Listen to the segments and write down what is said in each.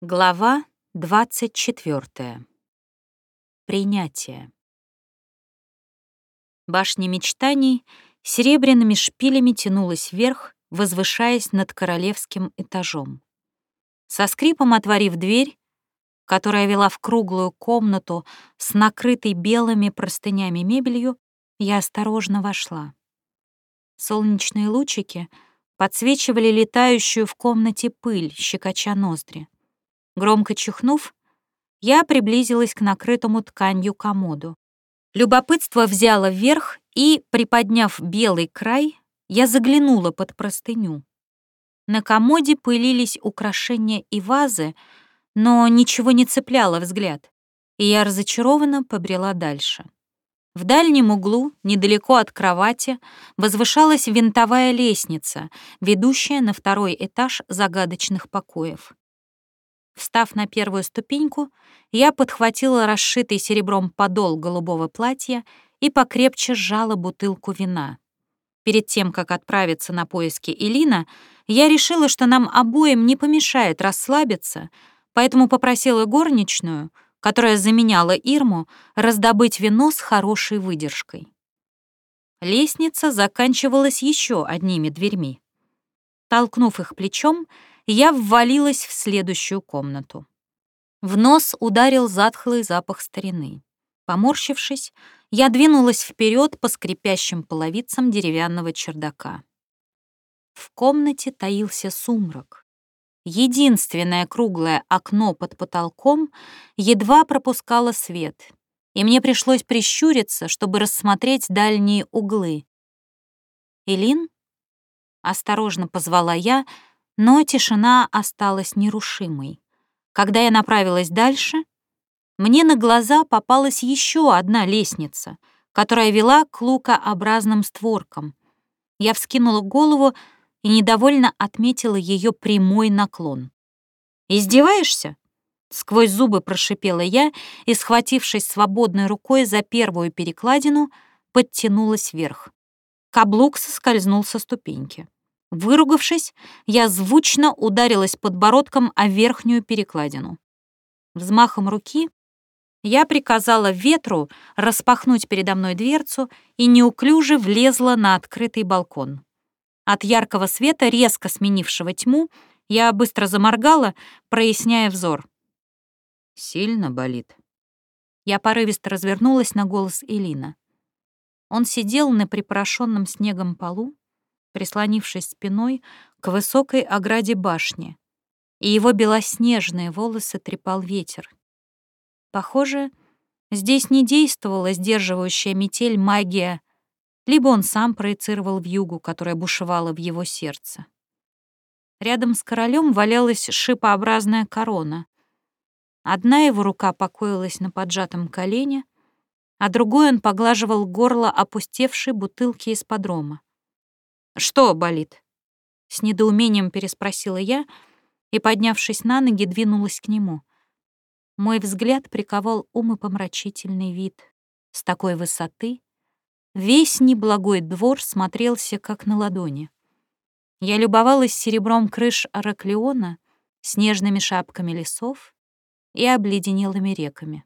Глава 24. Принятие. Башня мечтаний серебряными шпилями тянулась вверх, возвышаясь над королевским этажом. Со скрипом отворив дверь, которая вела в круглую комнату с накрытой белыми простынями мебелью, я осторожно вошла. Солнечные лучики подсвечивали летающую в комнате пыль, щекоча ноздри. Громко чихнув, я приблизилась к накрытому тканью комоду. Любопытство взяло вверх, и, приподняв белый край, я заглянула под простыню. На комоде пылились украшения и вазы, но ничего не цепляло взгляд, и я разочарованно побрела дальше. В дальнем углу, недалеко от кровати, возвышалась винтовая лестница, ведущая на второй этаж загадочных покоев. Встав на первую ступеньку, я подхватила расшитый серебром подол голубого платья и покрепче сжала бутылку вина. Перед тем, как отправиться на поиски Элина, я решила, что нам обоим не помешает расслабиться, поэтому попросила горничную, которая заменяла Ирму, раздобыть вино с хорошей выдержкой. Лестница заканчивалась еще одними дверьми. Толкнув их плечом, я ввалилась в следующую комнату. В нос ударил затхлый запах старины. Поморщившись, я двинулась вперед по скрипящим половицам деревянного чердака. В комнате таился сумрак. Единственное круглое окно под потолком едва пропускало свет, и мне пришлось прищуриться, чтобы рассмотреть дальние углы. «Элин?» — осторожно позвала я, но тишина осталась нерушимой. Когда я направилась дальше, мне на глаза попалась еще одна лестница, которая вела к лукообразным створкам. Я вскинула голову и недовольно отметила ее прямой наклон. «Издеваешься?» Сквозь зубы прошипела я и, схватившись свободной рукой за первую перекладину, подтянулась вверх. Каблук соскользнул со ступеньки. Выругавшись, я звучно ударилась подбородком о верхнюю перекладину. Взмахом руки я приказала ветру распахнуть передо мной дверцу и неуклюже влезла на открытый балкон. От яркого света, резко сменившего тьму, я быстро заморгала, проясняя взор. «Сильно болит?» Я порывисто развернулась на голос Элина. Он сидел на припорошенном снегом полу, прислонившись спиной к высокой ограде башни, и его белоснежные волосы трепал ветер. Похоже, здесь не действовала сдерживающая метель магия, либо он сам проецировал вьюгу, которая бушевала в его сердце. Рядом с королем валялась шипообразная корона. Одна его рука покоилась на поджатом колене, а другой он поглаживал горло опустевшей бутылки из подрома. «Что болит?» С недоумением переспросила я и, поднявшись на ноги, двинулась к нему. Мой взгляд приковал умопомрачительный вид. С такой высоты весь неблагой двор смотрелся как на ладони. Я любовалась серебром крыш Араклеона, снежными шапками лесов и обледенелыми реками.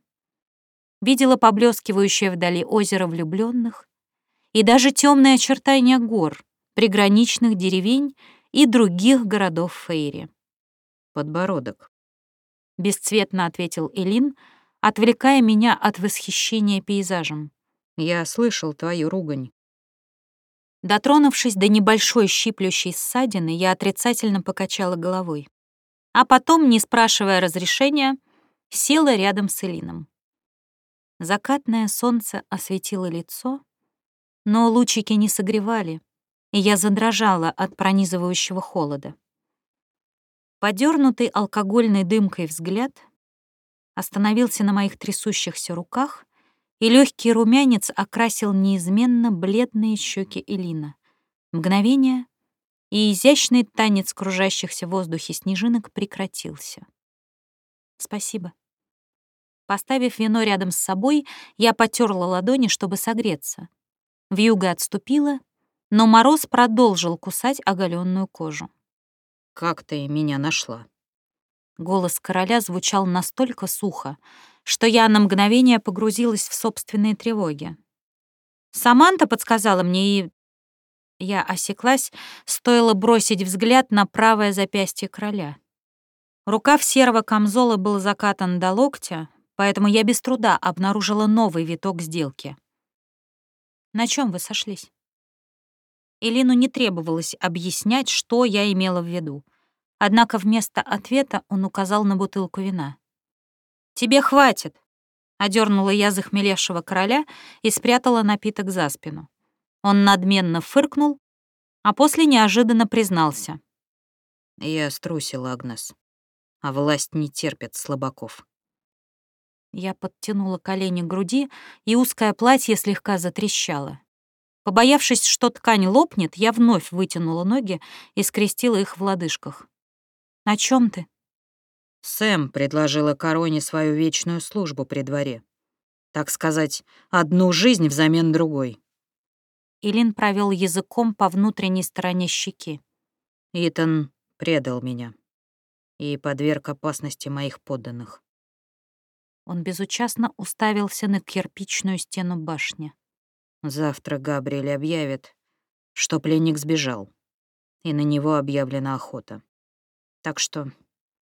Видела поблескивающее вдали озеро влюбленных и даже темные очертания гор, приграничных деревень и других городов Фейри. «Подбородок», — бесцветно ответил Элин, отвлекая меня от восхищения пейзажем. «Я слышал твою ругань». Дотронувшись до небольшой щиплющей ссадины, я отрицательно покачала головой. А потом, не спрашивая разрешения, села рядом с Элином. Закатное солнце осветило лицо, но лучики не согревали, и я задрожала от пронизывающего холода. Подернутый алкогольной дымкой взгляд остановился на моих трясущихся руках, и легкий румянец окрасил неизменно бледные щеки Элина. Мгновение, и изящный танец кружащихся в воздухе снежинок прекратился. «Спасибо». Поставив вино рядом с собой, я потерла ладони, чтобы согреться. Вьюга отступила, но мороз продолжил кусать оголенную кожу. «Как ты меня нашла?» Голос короля звучал настолько сухо, что я на мгновение погрузилась в собственные тревоги. Саманта подсказала мне, и я осеклась, стоило бросить взгляд на правое запястье короля. Рукав серого камзола был закатан до локтя, поэтому я без труда обнаружила новый виток сделки. На чем вы сошлись? Элину не требовалось объяснять, что я имела в виду. Однако вместо ответа он указал на бутылку вина. «Тебе хватит!» — одернула я захмелевшего короля и спрятала напиток за спину. Он надменно фыркнул, а после неожиданно признался. «Я струсил, Агнес, а власть не терпит слабаков». Я подтянула колени к груди, и узкое платье слегка затрещало. Побоявшись, что ткань лопнет, я вновь вытянула ноги и скрестила их в лодыжках. «На чем ты?» Сэм предложила короне свою вечную службу при дворе. Так сказать, одну жизнь взамен другой. Илин провел языком по внутренней стороне щеки. Итан предал меня и подверг опасности моих подданных. Он безучастно уставился на кирпичную стену башни. Завтра Габриэль объявит, что пленник сбежал, и на него объявлена охота. Так что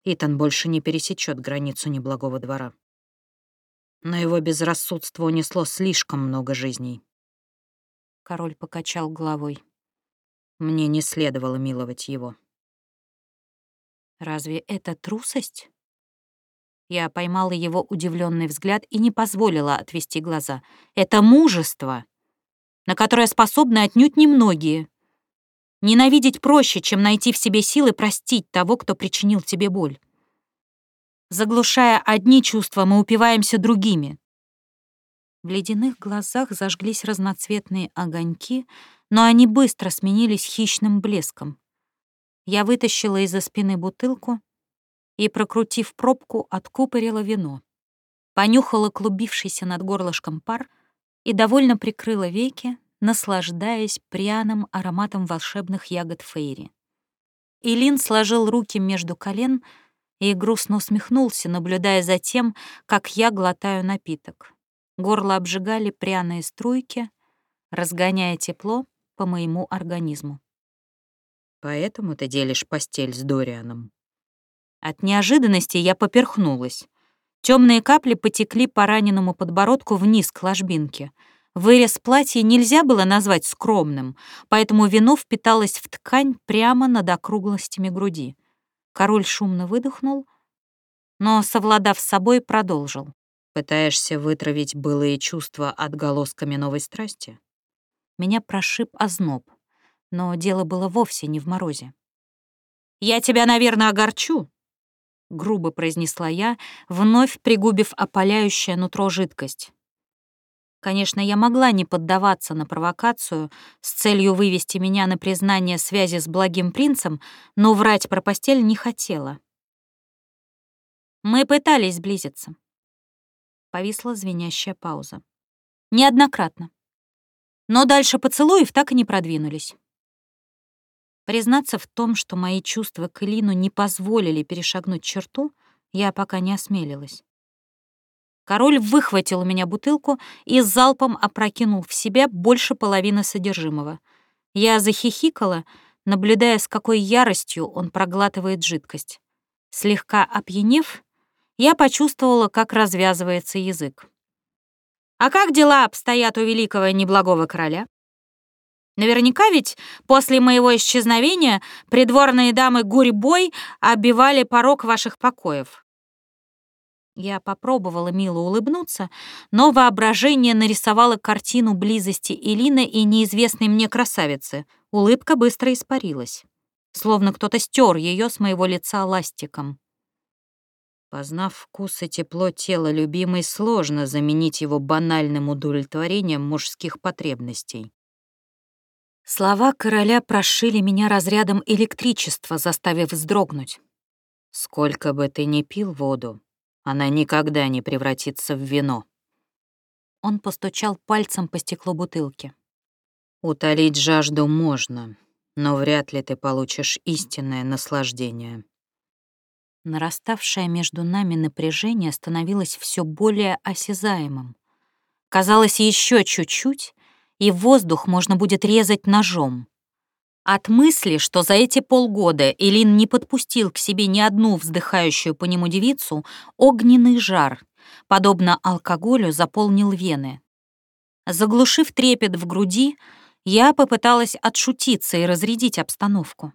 Итан больше не пересечет границу неблагого двора. Но его безрассудство унесло слишком много жизней. Король покачал головой. Мне не следовало миловать его. Разве это трусость? Я поймала его удивленный взгляд и не позволила отвести глаза. Это мужество, на которое способны отнюдь немногие. Ненавидеть проще, чем найти в себе силы простить того, кто причинил тебе боль. Заглушая одни чувства, мы упиваемся другими. В ледяных глазах зажглись разноцветные огоньки, но они быстро сменились хищным блеском. Я вытащила из-за спины бутылку и, прокрутив пробку, откупорила вино. Понюхала клубившийся над горлышком пар и довольно прикрыла веки, наслаждаясь пряным ароматом волшебных ягод фейри. Илин сложил руки между колен и грустно усмехнулся, наблюдая за тем, как я глотаю напиток. Горло обжигали пряные струйки, разгоняя тепло по моему организму. «Поэтому ты делишь постель с Дорианом?» От неожиданности я поперхнулась. Темные капли потекли по раненому подбородку вниз к ложбинке. Вырез платья нельзя было назвать скромным, поэтому вино впиталось в ткань прямо над округлостями груди. Король шумно выдохнул, но, совладав с собой, продолжил. «Пытаешься вытравить былые чувства отголосками новой страсти?» Меня прошиб озноб, но дело было вовсе не в морозе. «Я тебя, наверное, огорчу», — грубо произнесла я, вновь пригубив опаляющее нутро жидкость. Конечно, я могла не поддаваться на провокацию с целью вывести меня на признание связи с благим принцем, но врать про постель не хотела. Мы пытались сблизиться. Повисла звенящая пауза. Неоднократно. Но дальше поцелуев так и не продвинулись. Признаться в том, что мои чувства к Элину не позволили перешагнуть черту, я пока не осмелилась. Король выхватил у меня бутылку и залпом опрокинул в себя больше половины содержимого. Я захихикала, наблюдая, с какой яростью он проглатывает жидкость. Слегка опьянев, я почувствовала, как развязывается язык. «А как дела обстоят у великого неблагого короля?» Наверняка ведь после моего исчезновения придворные дамы гурьбой оббивали порог ваших покоев. Я попробовала мило улыбнуться, но воображение нарисовало картину близости Элины и неизвестной мне красавицы. Улыбка быстро испарилась, словно кто-то стер ее с моего лица ластиком. Познав вкус и тепло тела любимой, сложно заменить его банальным удовлетворением мужских потребностей. Слова короля прошили меня разрядом электричества, заставив вздрогнуть. «Сколько бы ты ни пил воду, она никогда не превратится в вино». Он постучал пальцем по стеклу бутылки. «Утолить жажду можно, но вряд ли ты получишь истинное наслаждение». Нараставшее между нами напряжение становилось все более осязаемым. Казалось, еще чуть-чуть, и воздух можно будет резать ножом. От мысли, что за эти полгода Элин не подпустил к себе ни одну вздыхающую по нему девицу, огненный жар, подобно алкоголю, заполнил вены. Заглушив трепет в груди, я попыталась отшутиться и разрядить обстановку.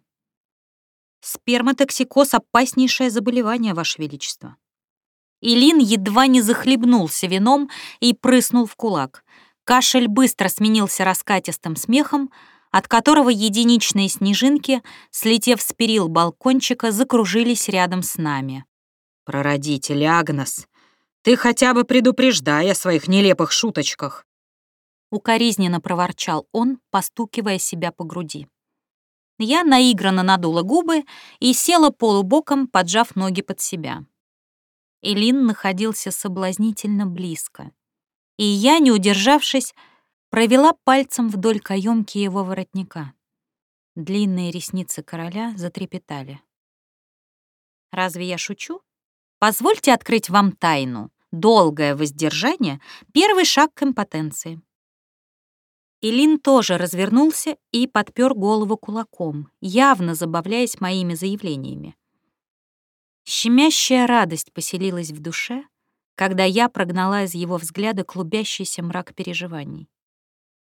Сперматоксикоз — опаснейшее заболевание, Ваше Величество. Илин едва не захлебнулся вином и прыснул в кулак. Кашель быстро сменился раскатистым смехом, от которого единичные снежинки, слетев с перил балкончика, закружились рядом с нами. «Прародитель Агнес, ты хотя бы предупреждай о своих нелепых шуточках!» Укоризненно проворчал он, постукивая себя по груди. Я наигранно надула губы и села полубоком, поджав ноги под себя. Элин находился соблазнительно близко. И я, не удержавшись, провела пальцем вдоль каемки его воротника. Длинные ресницы короля затрепетали. «Разве я шучу? Позвольте открыть вам тайну. Долгое воздержание — первый шаг к импотенции. Илин тоже развернулся и подпер голову кулаком, явно забавляясь моими заявлениями. Щемящая радость поселилась в душе, когда я прогнала из его взгляда клубящийся мрак переживаний.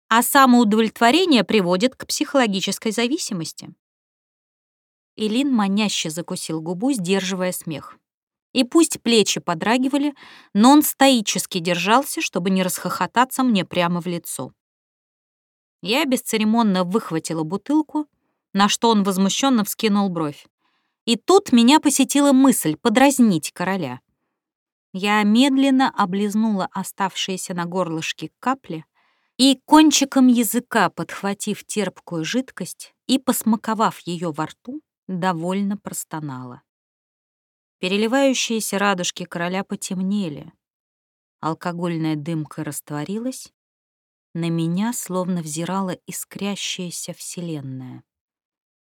А самоудовлетворение приводит к психологической зависимости. Илин маняще закусил губу, сдерживая смех. И пусть плечи подрагивали, но он стоически держался, чтобы не расхохотаться мне прямо в лицо. Я бесцеремонно выхватила бутылку, на что он возмущенно вскинул бровь. И тут меня посетила мысль подразнить короля. Я медленно облизнула оставшиеся на горлышке капли и кончиком языка, подхватив терпкую жидкость и посмаковав ее во рту, довольно простонала. Переливающиеся радужки короля потемнели. Алкогольная дымка растворилась, на меня словно взирала искрящаяся вселенная.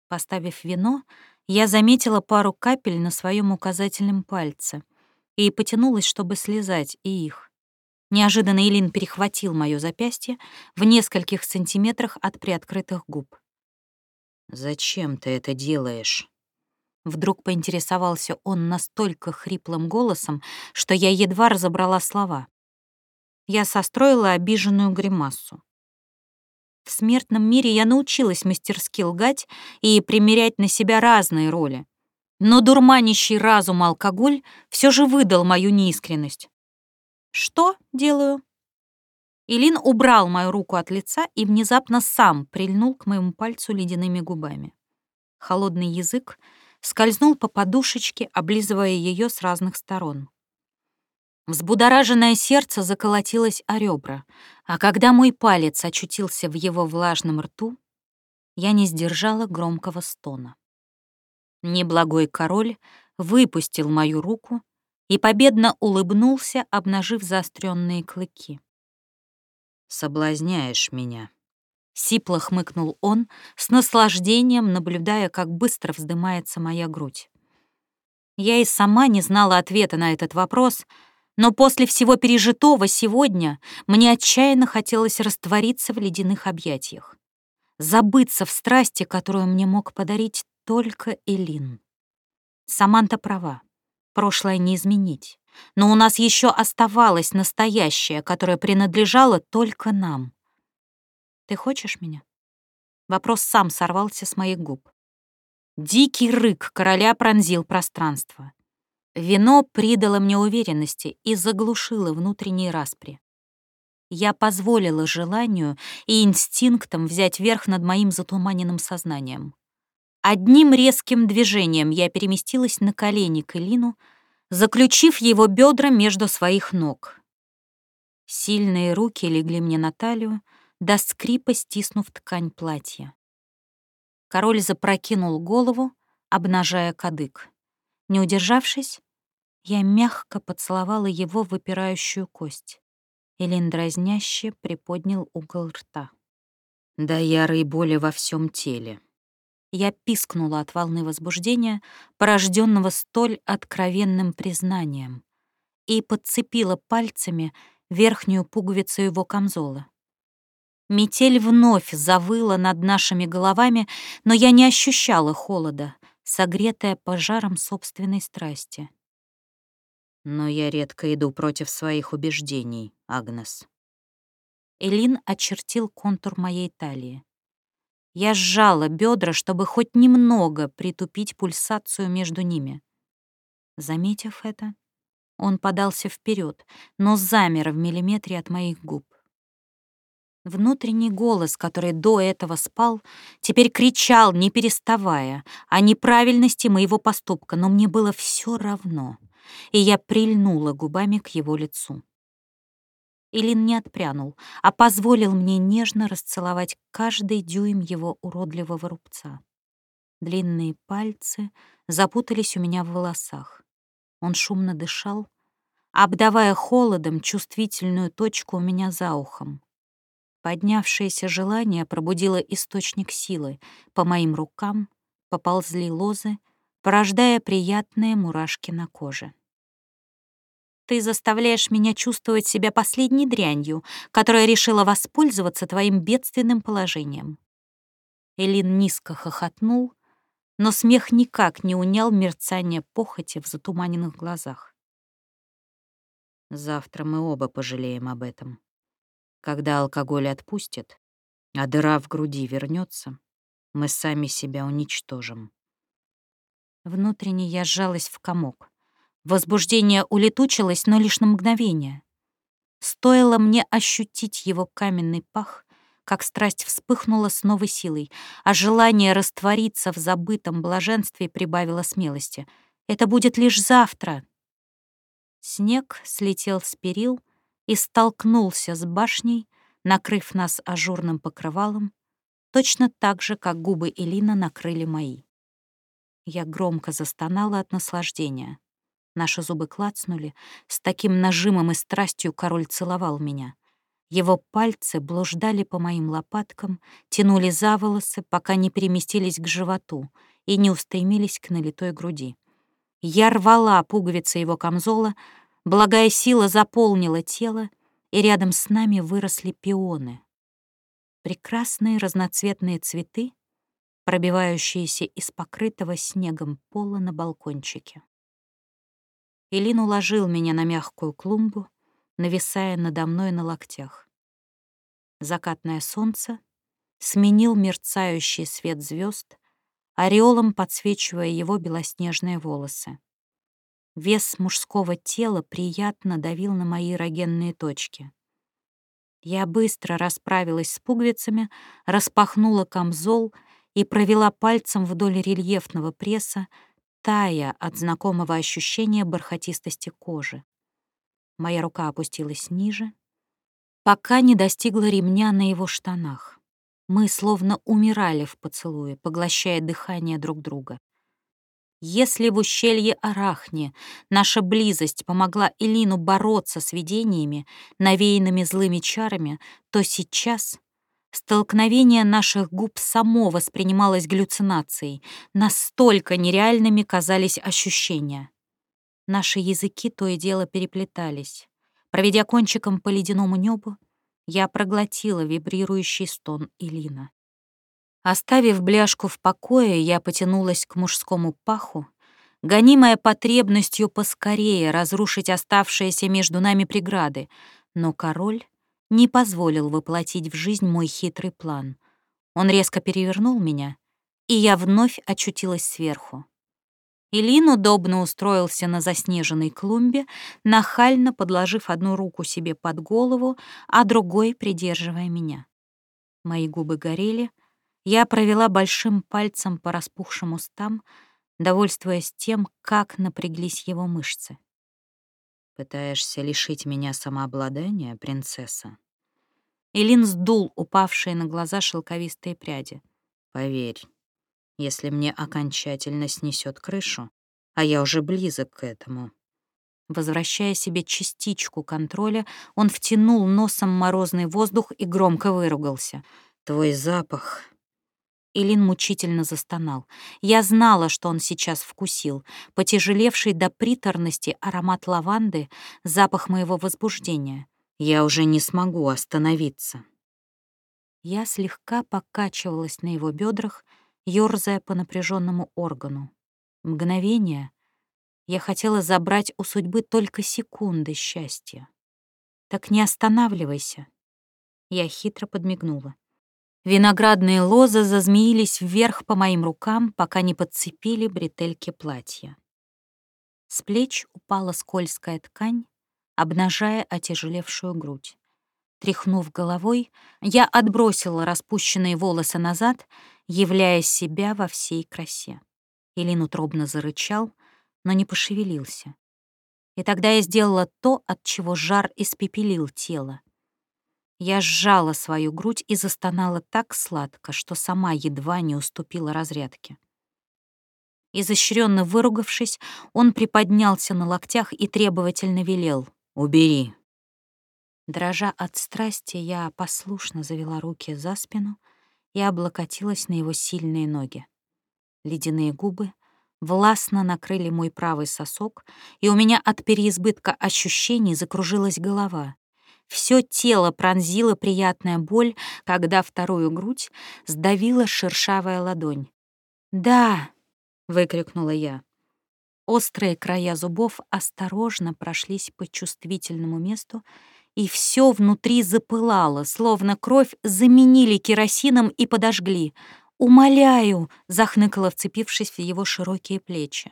Поставив вино, я заметила пару капель на своем указательном пальце и потянулась, чтобы слезать и их. Неожиданно Илин перехватил моё запястье в нескольких сантиметрах от приоткрытых губ. «Зачем ты это делаешь?» Вдруг поинтересовался он настолько хриплым голосом, что я едва разобрала слова. Я состроила обиженную гримасу. В смертном мире я научилась мастерски лгать и примерять на себя разные роли. Но дурманящий разум алкоголь все же выдал мою неискренность. «Что делаю?» Илин убрал мою руку от лица и внезапно сам прильнул к моему пальцу ледяными губами. Холодный язык скользнул по подушечке, облизывая ее с разных сторон. Взбудораженное сердце заколотилось о ребра, а когда мой палец очутился в его влажном рту, я не сдержала громкого стона. Неблагой король выпустил мою руку и победно улыбнулся, обнажив заостренные клыки. «Соблазняешь меня», — сипло хмыкнул он, с наслаждением наблюдая, как быстро вздымается моя грудь. Я и сама не знала ответа на этот вопрос — но после всего пережитого сегодня мне отчаянно хотелось раствориться в ледяных объятиях. Забыться в страсти, которую мне мог подарить только Элин. Саманта права. Прошлое не изменить. Но у нас еще оставалось настоящее, которое принадлежало только нам. «Ты хочешь меня?» Вопрос сам сорвался с моих губ. Дикий рык короля пронзил пространство. Вино придало мне уверенности и заглушило внутренние распри. Я позволила желанию и инстинктам взять верх над моим затуманенным сознанием. Одним резким движением я переместилась на колени к Элину, заключив его бедра между своих ног. Сильные руки легли мне на талию, до скрипа стиснув ткань платья. Король запрокинул голову, обнажая кадык. Не удержавшись, я мягко поцеловала его выпирающую кость. Элин дразняще приподнял угол рта. Да ярой боли во всем теле. Я пискнула от волны возбуждения, порожденного столь откровенным признанием, и подцепила пальцами верхнюю пуговицу его камзола. Метель вновь завыла над нашими головами, но я не ощущала холода, согретая пожаром собственной страсти. Но я редко иду против своих убеждений, Агнес. Элин очертил контур моей талии. Я сжала бедра, чтобы хоть немного притупить пульсацию между ними. Заметив это, он подался вперед, но замер в миллиметре от моих губ. Внутренний голос, который до этого спал, теперь кричал, не переставая, о неправильности моего поступка, но мне было все равно, и я прильнула губами к его лицу. Илин не отпрянул, а позволил мне нежно расцеловать каждый дюйм его уродливого рубца. Длинные пальцы запутались у меня в волосах. Он шумно дышал, обдавая холодом чувствительную точку у меня за ухом. Поднявшееся желание пробудило источник силы. По моим рукам поползли лозы, порождая приятные мурашки на коже. «Ты заставляешь меня чувствовать себя последней дрянью, которая решила воспользоваться твоим бедственным положением». Элин низко хохотнул, но смех никак не унял мерцание похоти в затуманенных глазах. «Завтра мы оба пожалеем об этом», когда алкоголь отпустит, а дыра в груди вернется, мы сами себя уничтожим. Внутренне я сжалась в комок. Возбуждение улетучилось, но лишь на мгновение. Стоило мне ощутить его каменный пах, как страсть вспыхнула с новой силой, а желание раствориться в забытом блаженстве прибавило смелости. Это будет лишь завтра. Снег слетел с перил, и столкнулся с башней, накрыв нас ажурным покрывалом, точно так же, как губы Элина накрыли мои. Я громко застонала от наслаждения. Наши зубы клацнули, с таким нажимом и страстью король целовал меня. Его пальцы блуждали по моим лопаткам, тянули за волосы, пока не переместились к животу и не устремились к налитой груди. Я рвала пуговицы его камзола, Благая сила заполнила тело, и рядом с нами выросли пионы. Прекрасные разноцветные цветы, пробивающиеся из покрытого снегом пола на балкончике. Илин уложил меня на мягкую клумбу, нависая надо мной на локтях. Закатное солнце сменил мерцающий свет звезд, ореолом подсвечивая его белоснежные волосы. Вес мужского тела приятно давил на мои эрогенные точки. Я быстро расправилась с пуговицами, распахнула камзол и провела пальцем вдоль рельефного пресса, тая от знакомого ощущения бархатистости кожи. Моя рука опустилась ниже, пока не достигла ремня на его штанах. Мы словно умирали в поцелуе, поглощая дыхание друг друга. Если в ущелье Арахне наша близость помогла Элину бороться с видениями, навеянными злыми чарами, то сейчас столкновение наших губ само воспринималось галлюцинацией, настолько нереальными казались ощущения. Наши языки то и дело переплетались. Проведя кончиком по ледяному небу, я проглотила вибрирующий стон Элина. Оставив бляшку в покое, я потянулась к мужскому паху, гонимая потребностью поскорее разрушить оставшиеся между нами преграды, но король не позволил воплотить в жизнь мой хитрый план. Он резко перевернул меня, и я вновь очутилась сверху. Илин удобно устроился на заснеженной клумбе, нахально подложив одну руку себе под голову, а другой придерживая меня. Мои губы горели, я провела большим пальцем по распухшим устам, довольствуясь тем, как напряглись его мышцы. «Пытаешься лишить меня самообладания, принцесса?» Илин сдул упавшие на глаза шелковистые пряди. «Поверь, если мне окончательно снесет крышу, а я уже близок к этому». Возвращая себе частичку контроля, он втянул носом морозный воздух и громко выругался. «Твой запах Илин мучительно застонал. Я знала, что он сейчас вкусил. Потяжелевший до приторности аромат лаванды, запах моего возбуждения. Я уже не смогу остановиться. Я слегка покачивалась на его бедрах, ёрзая по напряженному органу. Мгновение я хотела забрать у судьбы только секунды счастья. Так не останавливайся. Я хитро подмигнула. Виноградные лозы зазмеились вверх по моим рукам, пока не подцепили бретельки платья. С плеч упала скользкая ткань, обнажая отяжелевшую грудь. Тряхнув головой, я отбросила распущенные волосы назад, являя себя во всей красе. Илин утробно зарычал, но не пошевелился. И тогда я сделала то, от чего жар испепелил тело. Я сжала свою грудь и застонала так сладко, что сама едва не уступила разрядке. Изощренно выругавшись, он приподнялся на локтях и требовательно велел «Убери». Дрожа от страсти, я послушно завела руки за спину и облокотилась на его сильные ноги. Ледяные губы властно накрыли мой правый сосок, и у меня от переизбытка ощущений закружилась голова. Всё тело пронзила приятная боль, когда вторую грудь сдавила шершавая ладонь. «Да!» — выкрикнула я. Острые края зубов осторожно прошлись по чувствительному месту, и всё внутри запылало, словно кровь заменили керосином и подожгли. «Умоляю!» — захныкала, вцепившись в его широкие плечи.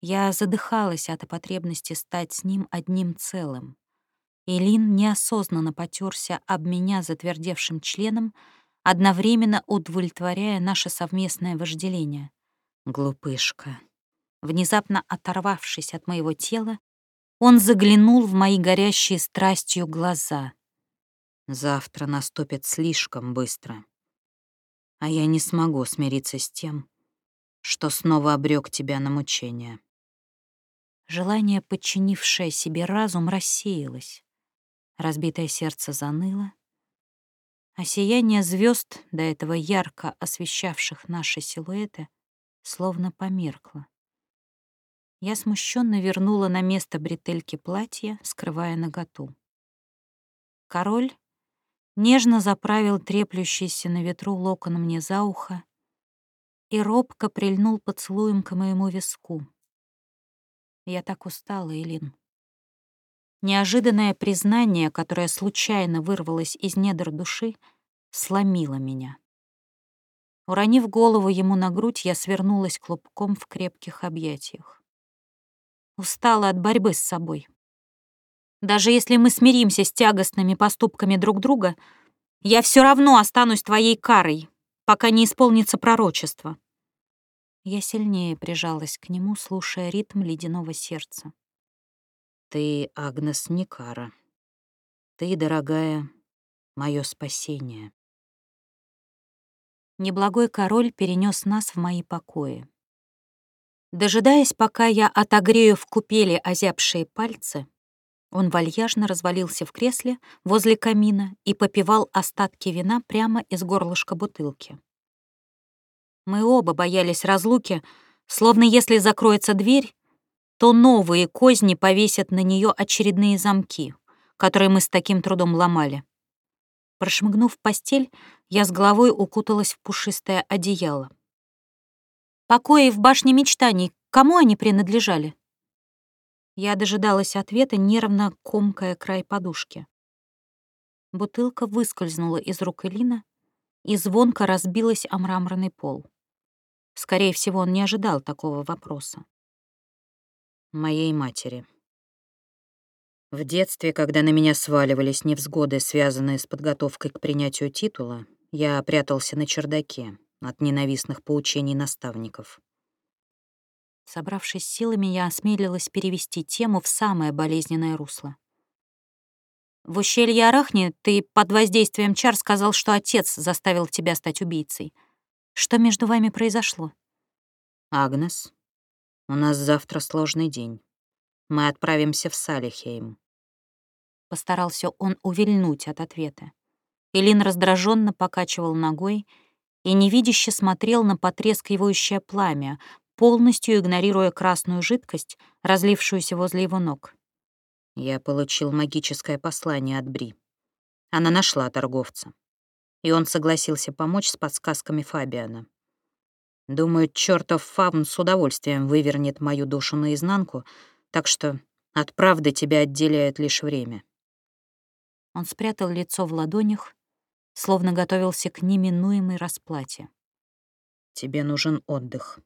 Я задыхалась от потребности стать с ним одним целым. Илин неосознанно потерся об меня затвердевшим членом, одновременно удовлетворяя наше совместное вожделение. Глупышка. Внезапно оторвавшись от моего тела, он заглянул в мои горящие страстью глаза. Завтра наступит слишком быстро. А я не смогу смириться с тем, что снова обрек тебя на мучения. Желание, подчинившее себе разум, рассеялось. Разбитое сердце заныло, а сияние звезд, до этого ярко освещавших наши силуэты, словно померкло. Я смущенно вернула на место бретельки платья, скрывая наготу. Король нежно заправил треплющийся на ветру локон мне за ухо и робко прильнул поцелуем к моему виску. Я так устала, Элин. Неожиданное признание, которое случайно вырвалось из недр души, сломило меня. Уронив голову ему на грудь, я свернулась клубком в крепких объятиях. Устала от борьбы с собой. Даже если мы смиримся с тягостными поступками друг друга, я все равно останусь твоей карой, пока не исполнится пророчество. Я сильнее прижалась к нему, слушая ритм ледяного сердца. Ты, Агнес Никара. Ты, дорогая, мое спасение. Неблагой король перенес нас в мои покои. Дожидаясь, пока я отогрею в купели озябшие пальцы, он вальяжно развалился в кресле возле камина и попивал остатки вина прямо из горлышка бутылки. Мы оба боялись разлуки, словно если закроется дверь, то новые козни повесят на нее очередные замки, которые мы с таким трудом ломали. Прошмыгнув постель, я с головой укуталась в пушистое одеяло. Покои в башне мечтаний, кому они принадлежали? Я дожидалась ответа, нервно комкая край подушки. Бутылка выскользнула из рук Элина и звонко разбилась о мраморный пол. Скорее всего, он не ожидал такого вопроса моей матери. В детстве, когда на меня сваливались невзгоды, связанные с подготовкой к принятию титула, я прятался на чердаке от ненавистных поучений наставников. Собравшись силами, я осмелилась перевести тему в самое болезненное русло. В ущелье Арахни ты под воздействием чар сказал, что отец заставил тебя стать убийцей. Что между вами произошло? Агнес, у нас завтра сложный день. Мы отправимся в Салихейм. Постарался он увильнуть от ответа. Элин раздраженно покачивал ногой, и невидяще смотрел на потрескивающее пламя, полностью игнорируя красную жидкость, разлившуюся возле его ног. Я получил магическое послание от Бри. Она нашла торговца. И он согласился помочь с подсказками Фабиана. Думаю, чертов фавн с удовольствием вывернет мою душу наизнанку, так что от правды тебя отделяет лишь время. Он спрятал лицо в ладонях, словно готовился к неминуемой расплате. Тебе нужен отдых.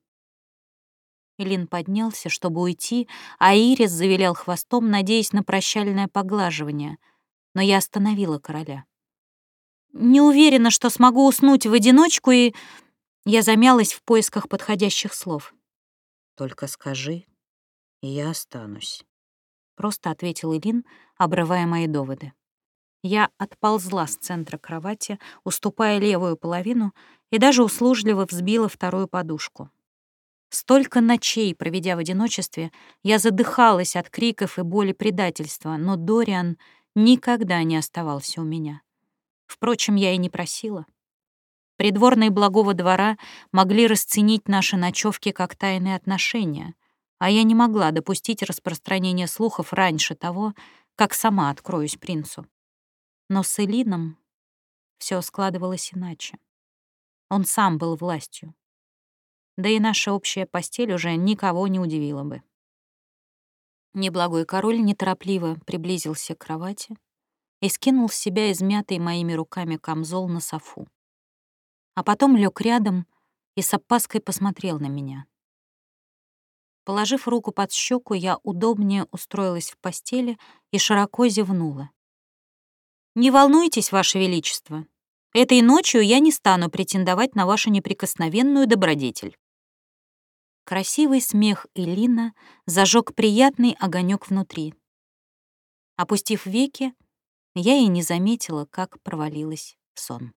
Илин поднялся, чтобы уйти, а Ирис завилял хвостом, надеясь на прощальное поглаживание, но я остановила короля. «Не уверена, что смогу уснуть в одиночку, и...» Я замялась в поисках подходящих слов. «Только скажи, и я останусь», — просто ответил Илин, обрывая мои доводы. Я отползла с центра кровати, уступая левую половину, и даже услужливо взбила вторую подушку. Столько ночей, проведя в одиночестве, я задыхалась от криков и боли предательства, но Дориан никогда не оставался у меня. Впрочем, я и не просила. Придворные благого двора могли расценить наши ночевки как тайные отношения, а я не могла допустить распространения слухов раньше того, как сама откроюсь принцу. Но с Элином все складывалось иначе. Он сам был властью. Да и наша общая постель уже никого не удивила бы. Неблагой король неторопливо приблизился к кровати и скинул с себя измятый моими руками камзол на софу а потом лег рядом и с опаской посмотрел на меня. Положив руку под щеку, я удобнее устроилась в постели и широко зевнула. «Не волнуйтесь, Ваше Величество. Этой ночью я не стану претендовать на вашу неприкосновенную добродетель». Красивый смех Элина зажег приятный огонек внутри. Опустив веки, я и не заметила, как провалилась в сон.